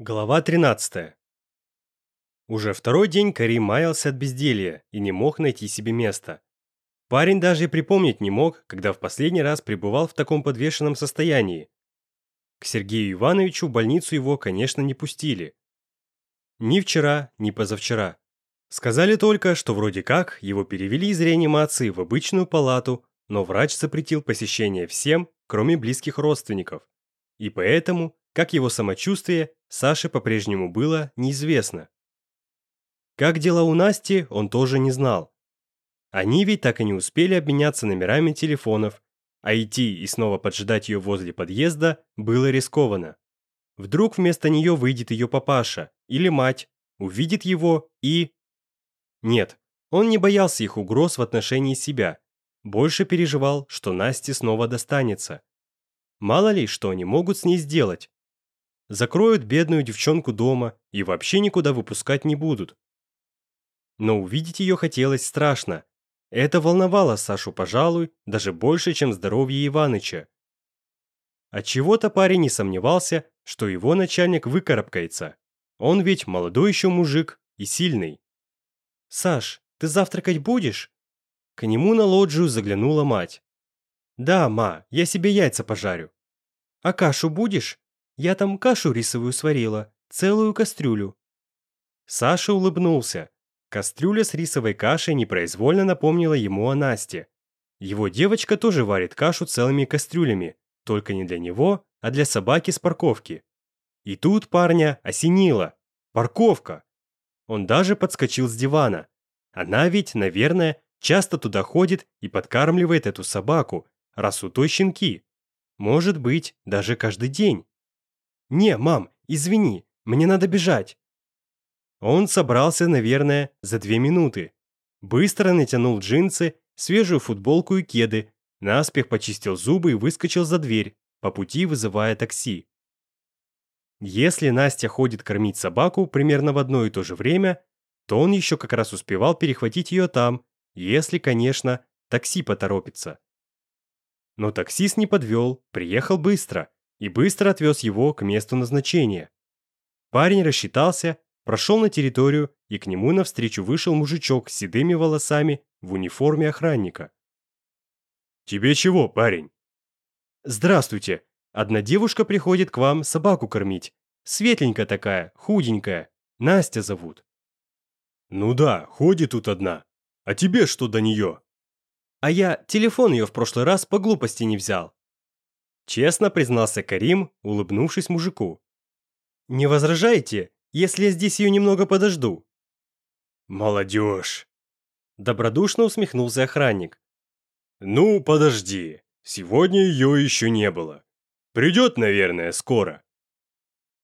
Глава 13. Уже второй день Карим маялся от безделья и не мог найти себе места. Парень даже и припомнить не мог, когда в последний раз пребывал в таком подвешенном состоянии. К Сергею Ивановичу в больницу его, конечно, не пустили. Ни вчера, ни позавчера. Сказали только, что вроде как его перевели из реанимации в обычную палату, но врач запретил посещение всем, кроме близких родственников. И поэтому, как его самочувствие, Саше по-прежнему было неизвестно. Как дела у Насти, он тоже не знал. Они ведь так и не успели обменяться номерами телефонов, а идти и снова поджидать ее возле подъезда было рискованно. Вдруг вместо нее выйдет ее папаша или мать, увидит его и... Нет, он не боялся их угроз в отношении себя, больше переживал, что Насте снова достанется. Мало ли, что они могут с ней сделать закроют бедную девчонку дома и вообще никуда выпускать не будут. Но увидеть ее хотелось страшно. Это волновало Сашу, пожалуй, даже больше, чем здоровье Иваныча. А Отчего-то парень не сомневался, что его начальник выкарабкается. Он ведь молодой еще мужик и сильный. «Саш, ты завтракать будешь?» К нему на лоджию заглянула мать. «Да, ма, я себе яйца пожарю». «А кашу будешь?» Я там кашу рисовую сварила, целую кастрюлю». Саша улыбнулся. Кастрюля с рисовой кашей непроизвольно напомнила ему о Насте. Его девочка тоже варит кашу целыми кастрюлями, только не для него, а для собаки с парковки. И тут парня осенило. Парковка! Он даже подскочил с дивана. Она ведь, наверное, часто туда ходит и подкармливает эту собаку, раз у той щенки. Может быть, даже каждый день. «Не, мам, извини, мне надо бежать». Он собрался, наверное, за две минуты. Быстро натянул джинсы, свежую футболку и кеды, наспех почистил зубы и выскочил за дверь, по пути вызывая такси. Если Настя ходит кормить собаку примерно в одно и то же время, то он еще как раз успевал перехватить ее там, если, конечно, такси поторопится. Но таксист не подвел, приехал быстро – и быстро отвез его к месту назначения. Парень рассчитался, прошел на территорию, и к нему навстречу вышел мужичок с седыми волосами в униформе охранника. «Тебе чего, парень?» «Здравствуйте. Одна девушка приходит к вам собаку кормить. Светленькая такая, худенькая. Настя зовут». «Ну да, ходит тут одна. А тебе что до нее?» «А я телефон ее в прошлый раз по глупости не взял. Честно признался Карим, улыбнувшись мужику. «Не возражаете, если я здесь ее немного подожду?» «Молодежь!» Добродушно усмехнулся охранник. «Ну, подожди, сегодня ее еще не было. Придет, наверное, скоро».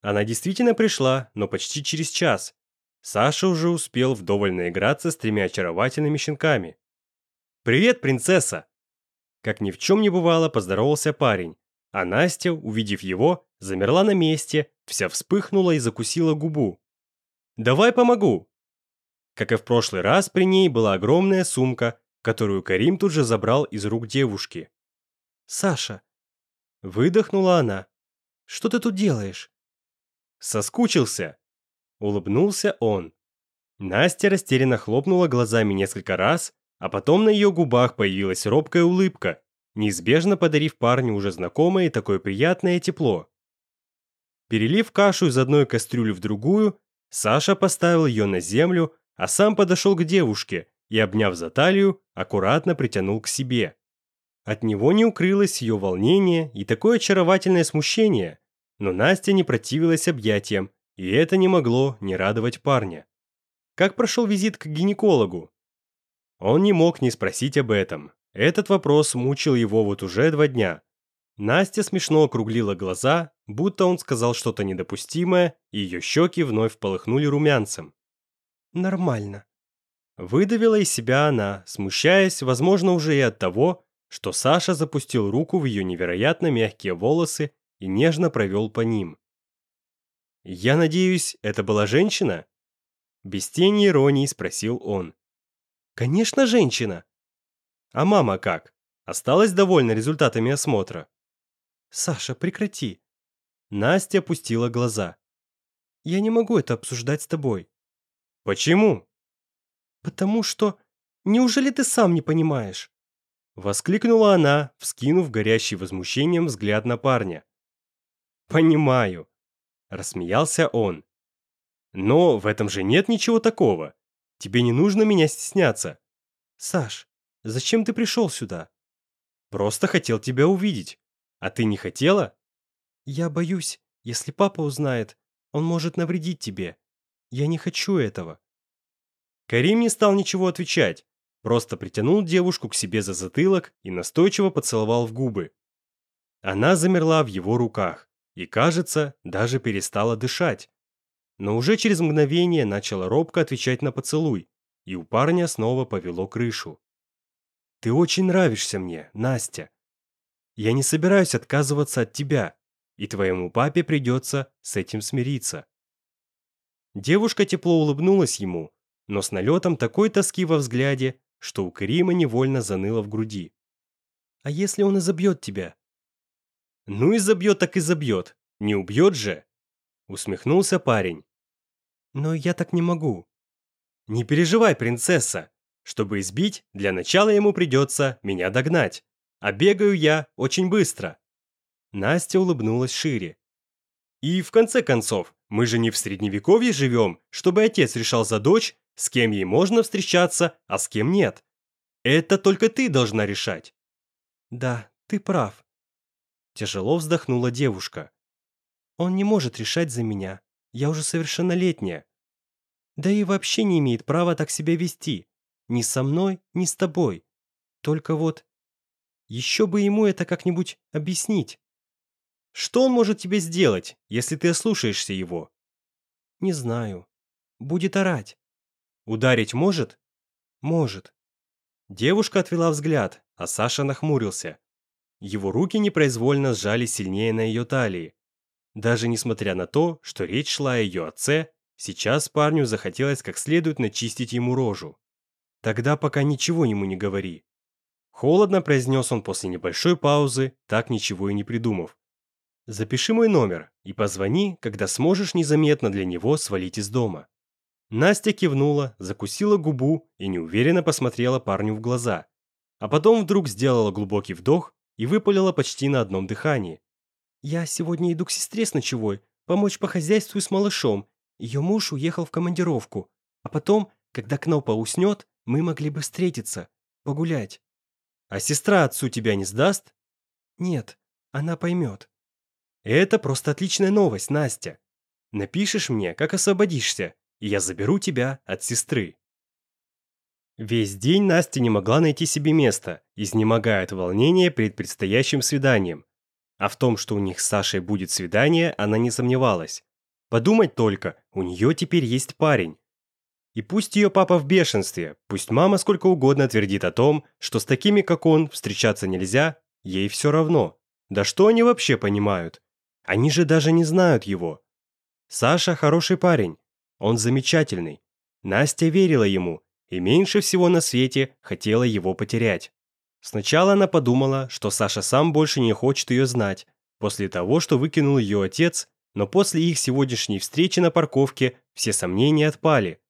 Она действительно пришла, но почти через час. Саша уже успел вдоволь наиграться с тремя очаровательными щенками. «Привет, принцесса!» Как ни в чем не бывало, поздоровался парень, а Настя, увидев его, замерла на месте, вся вспыхнула и закусила губу. «Давай помогу!» Как и в прошлый раз, при ней была огромная сумка, которую Карим тут же забрал из рук девушки. «Саша!» Выдохнула она. «Что ты тут делаешь?» «Соскучился!» Улыбнулся он. Настя растерянно хлопнула глазами несколько раз, а потом на ее губах появилась робкая улыбка, неизбежно подарив парню уже знакомое такое приятное тепло. Перелив кашу из одной кастрюли в другую, Саша поставил ее на землю, а сам подошел к девушке и, обняв за талию, аккуратно притянул к себе. От него не укрылось ее волнение и такое очаровательное смущение, но Настя не противилась объятиям, и это не могло не радовать парня. Как прошел визит к гинекологу? Он не мог не спросить об этом. Этот вопрос мучил его вот уже два дня. Настя смешно округлила глаза, будто он сказал что-то недопустимое, и ее щеки вновь полыхнули румянцем. «Нормально». Выдавила из себя она, смущаясь, возможно, уже и от того, что Саша запустил руку в ее невероятно мягкие волосы и нежно провел по ним. «Я надеюсь, это была женщина?» Без тени иронии спросил он. «Конечно, женщина!» А мама как? Осталась довольна результатами осмотра? Саша, прекрати. Настя опустила глаза. Я не могу это обсуждать с тобой. Почему? Потому что... Неужели ты сам не понимаешь? Воскликнула она, вскинув горящий возмущением взгляд на парня. «Понимаю», — рассмеялся он. «Но в этом же нет ничего такого. Тебе не нужно меня стесняться». «Саш, Зачем ты пришел сюда? Просто хотел тебя увидеть. А ты не хотела? Я боюсь, если папа узнает, он может навредить тебе. Я не хочу этого. Карим не стал ничего отвечать, просто притянул девушку к себе за затылок и настойчиво поцеловал в губы. Она замерла в его руках и, кажется, даже перестала дышать. Но уже через мгновение начала робко отвечать на поцелуй, и у парня снова повело крышу. Ты очень нравишься мне, Настя. Я не собираюсь отказываться от тебя, и твоему папе придется с этим смириться». Девушка тепло улыбнулась ему, но с налетом такой тоски во взгляде, что у Крима невольно заныло в груди. «А если он изобьет тебя?» «Ну и забьет, так и забьет. Не убьет же!» Усмехнулся парень. «Но я так не могу». «Не переживай, принцесса. Чтобы избить, для начала ему придется меня догнать. А бегаю я очень быстро. Настя улыбнулась шире. И в конце концов, мы же не в средневековье живем, чтобы отец решал за дочь, с кем ей можно встречаться, а с кем нет. Это только ты должна решать. Да, ты прав. Тяжело вздохнула девушка. Он не может решать за меня. Я уже совершеннолетняя. Да и вообще не имеет права так себя вести. Ни со мной, ни с тобой. Только вот... Еще бы ему это как-нибудь объяснить. Что он может тебе сделать, если ты ослушаешься его? Не знаю. Будет орать. Ударить может? Может. Девушка отвела взгляд, а Саша нахмурился. Его руки непроизвольно сжали сильнее на ее талии. Даже несмотря на то, что речь шла о ее отце, сейчас парню захотелось как следует начистить ему рожу. Тогда пока ничего ему не говори». Холодно произнес он после небольшой паузы, так ничего и не придумав. «Запиши мой номер и позвони, когда сможешь незаметно для него свалить из дома». Настя кивнула, закусила губу и неуверенно посмотрела парню в глаза, а потом вдруг сделала глубокий вдох и выпалила почти на одном дыхании. «Я сегодня иду к сестре с ночевой, помочь по хозяйству с малышом. Ее муж уехал в командировку, а потом, когда Кнопа уснет, мы могли бы встретиться, погулять. А сестра отцу тебя не сдаст? Нет, она поймет. Это просто отличная новость, Настя. Напишешь мне, как освободишься, и я заберу тебя от сестры. Весь день Настя не могла найти себе места, изнемогая от волнения перед предстоящим свиданием. А в том, что у них с Сашей будет свидание, она не сомневалась. Подумать только, у нее теперь есть парень. И пусть ее папа в бешенстве, пусть мама сколько угодно твердит о том, что с такими, как он, встречаться нельзя, ей все равно. Да что они вообще понимают? Они же даже не знают его. Саша хороший парень, он замечательный. Настя верила ему и меньше всего на свете хотела его потерять. Сначала она подумала, что Саша сам больше не хочет ее знать, после того, что выкинул ее отец, но после их сегодняшней встречи на парковке все сомнения отпали –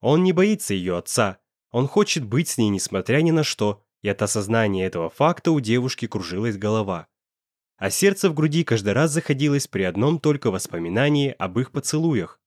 он не боится ее отца. Он хочет быть с ней, несмотря ни на что, и от осознания этого факта у девушки кружилась голова. А сердце в груди каждый раз заходилось при одном только воспоминании об их поцелуях.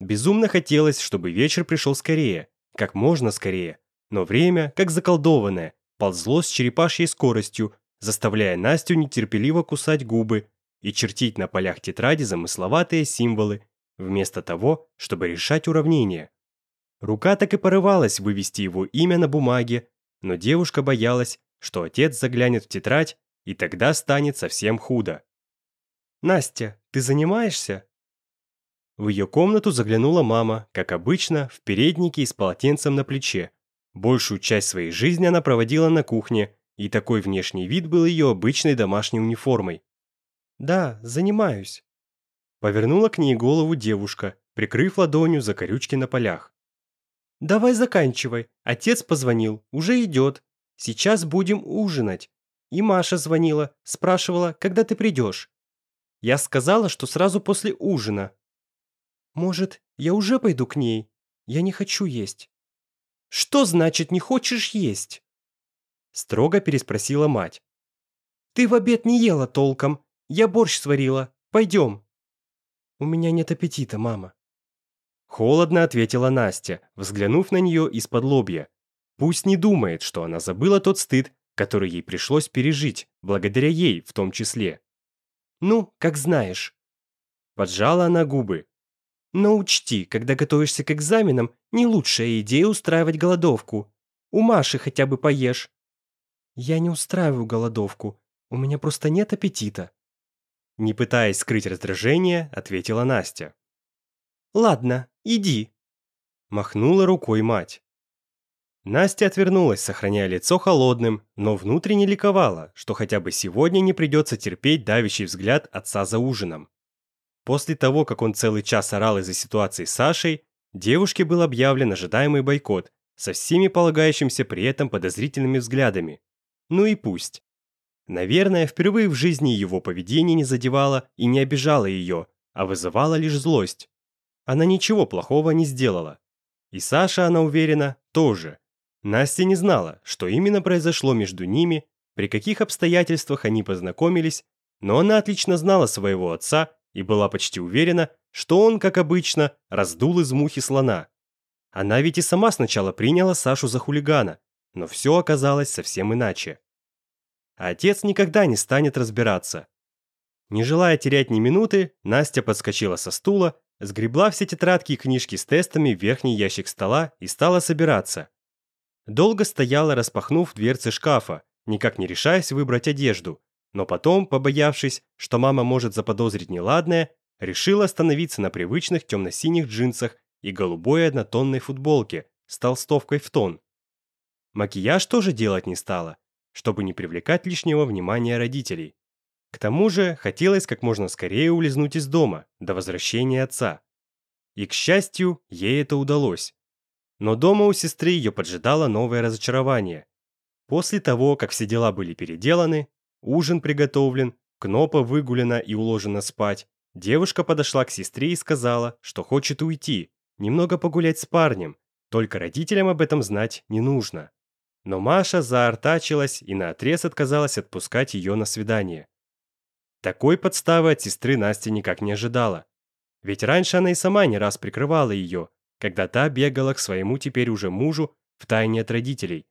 Безумно хотелось, чтобы вечер пришел скорее, как можно скорее, но время, как заколдованное, ползло с черепашьей скоростью, заставляя Настю нетерпеливо кусать губы и чертить на полях тетради замысловатые символы, вместо того, чтобы решать уравнения. Рука так и порывалась вывести его имя на бумаге, но девушка боялась, что отец заглянет в тетрадь, и тогда станет совсем худо. «Настя, ты занимаешься?» В ее комнату заглянула мама, как обычно, в переднике и с полотенцем на плече. Большую часть своей жизни она проводила на кухне, и такой внешний вид был ее обычной домашней униформой. «Да, занимаюсь». Повернула к ней голову девушка, прикрыв ладонью за корючки на полях. «Давай заканчивай. Отец позвонил. Уже идет. Сейчас будем ужинать». И Маша звонила, спрашивала, когда ты придешь. Я сказала, что сразу после ужина. «Может, я уже пойду к ней? Я не хочу есть». «Что значит не хочешь есть?» Строго переспросила мать. «Ты в обед не ела толком. Я борщ сварила. Пойдем». «У меня нет аппетита, мама», Холодно ответила Настя, взглянув на нее из-под лобья. Пусть не думает, что она забыла тот стыд, который ей пришлось пережить, благодаря ей в том числе. «Ну, как знаешь». Поджала она губы. «Но учти, когда готовишься к экзаменам, не лучшая идея устраивать голодовку. У Маши хотя бы поешь». «Я не устраиваю голодовку. У меня просто нет аппетита». Не пытаясь скрыть раздражение, ответила Настя. «Ладно, Иди!» Махнула рукой мать. Настя отвернулась, сохраняя лицо холодным, но внутренне ликовала, что хотя бы сегодня не придется терпеть давящий взгляд отца за ужином. После того, как он целый час орал из-за ситуации с Сашей, девушке был объявлен ожидаемый бойкот со всеми полагающимся при этом подозрительными взглядами. Ну и пусть. Наверное, впервые в жизни его поведение не задевало и не обижало ее, а вызывало лишь злость. Она ничего плохого не сделала. И Саша, она уверена, тоже. Настя не знала, что именно произошло между ними, при каких обстоятельствах они познакомились, но она отлично знала своего отца и была почти уверена, что он, как обычно, раздул из мухи слона. Она ведь и сама сначала приняла Сашу за хулигана, но все оказалось совсем иначе. Отец никогда не станет разбираться. Не желая терять ни минуты, Настя подскочила со стула сгребла все тетрадки и книжки с тестами в верхний ящик стола и стала собираться. Долго стояла, распахнув дверцы шкафа, никак не решаясь выбрать одежду, но потом, побоявшись, что мама может заподозрить неладное, решила остановиться на привычных темно-синих джинсах и голубой однотонной футболке с толстовкой в тон. Макияж тоже делать не стала, чтобы не привлекать лишнего внимания родителей. К тому же хотелось как можно скорее улизнуть из дома, до возвращения отца. И, к счастью, ей это удалось. Но дома у сестры ее поджидало новое разочарование. После того, как все дела были переделаны, ужин приготовлен, кнопа выгулена и уложена спать, девушка подошла к сестре и сказала, что хочет уйти, немного погулять с парнем, только родителям об этом знать не нужно. Но Маша заортачилась и наотрез отказалась отпускать ее на свидание. Такой подставы от сестры Настя никак не ожидала. Ведь раньше она и сама не раз прикрывала ее, когда та бегала к своему теперь уже мужу в тайне от родителей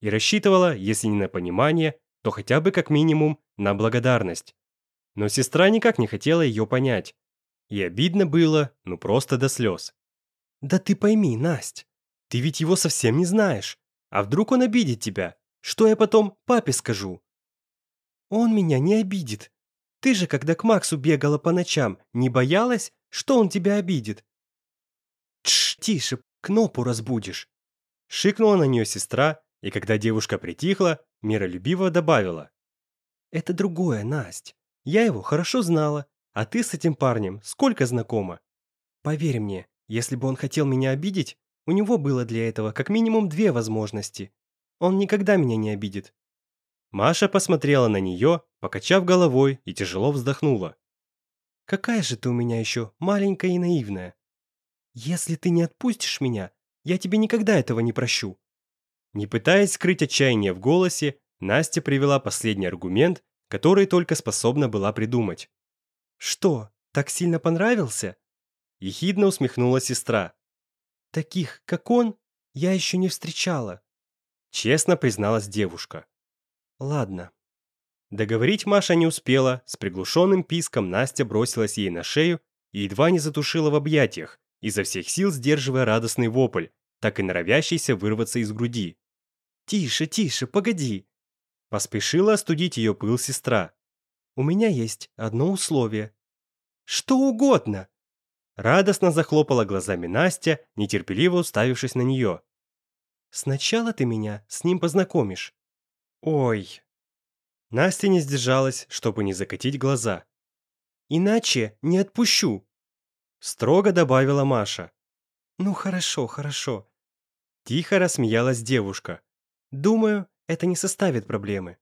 и рассчитывала, если не на понимание, то хотя бы как минимум на благодарность. Но сестра никак не хотела ее понять. И обидно было, ну просто до слез. «Да ты пойми, Насть, ты ведь его совсем не знаешь. А вдруг он обидит тебя? Что я потом папе скажу?» «Он меня не обидит. Ты же, когда к Максу бегала по ночам, не боялась, что он тебя обидит?» «Тш, тише, кнопу разбудишь!» Шикнула на нее сестра, и когда девушка притихла, миролюбиво добавила. «Это другое, Насть. Я его хорошо знала, а ты с этим парнем сколько знакома? Поверь мне, если бы он хотел меня обидеть, у него было для этого как минимум две возможности. Он никогда меня не обидит, Маша посмотрела на нее, покачав головой и тяжело вздохнула. «Какая же ты у меня еще маленькая и наивная. Если ты не отпустишь меня, я тебе никогда этого не прощу». Не пытаясь скрыть отчаяние в голосе, Настя привела последний аргумент, который только способна была придумать. «Что, так сильно понравился?» Ехидно усмехнула сестра. «Таких, как он, я еще не встречала», честно призналась девушка. Ладно. Договорить Маша не успела, с приглушенным писком Настя бросилась ей на шею и едва не затушила в объятиях, изо всех сил сдерживая радостный вопль, так и норовящийся вырваться из груди. «Тише, тише, погоди!» Поспешила остудить ее пыл сестра. «У меня есть одно условие». «Что угодно!» Радостно захлопала глазами Настя, нетерпеливо уставившись на нее. «Сначала ты меня с ним познакомишь. Ой. Настя не сдержалась, чтобы не закатить глаза. Иначе не отпущу. Строго добавила Маша. Ну хорошо, хорошо. Тихо рассмеялась девушка. Думаю, это не составит проблемы.